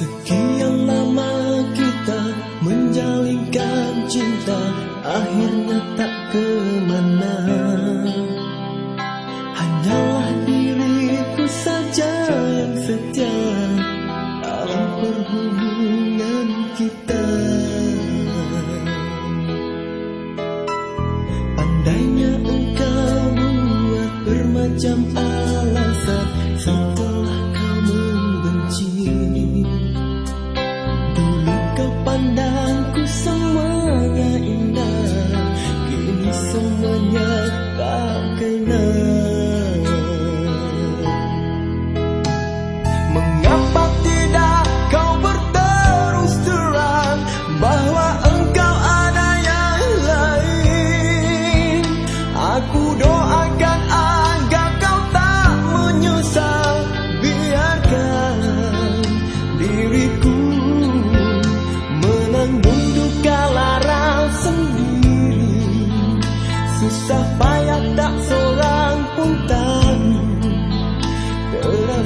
Sekian lama kita menjalinkan cinta Akhirnya tak ke mana. cả cái nơi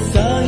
so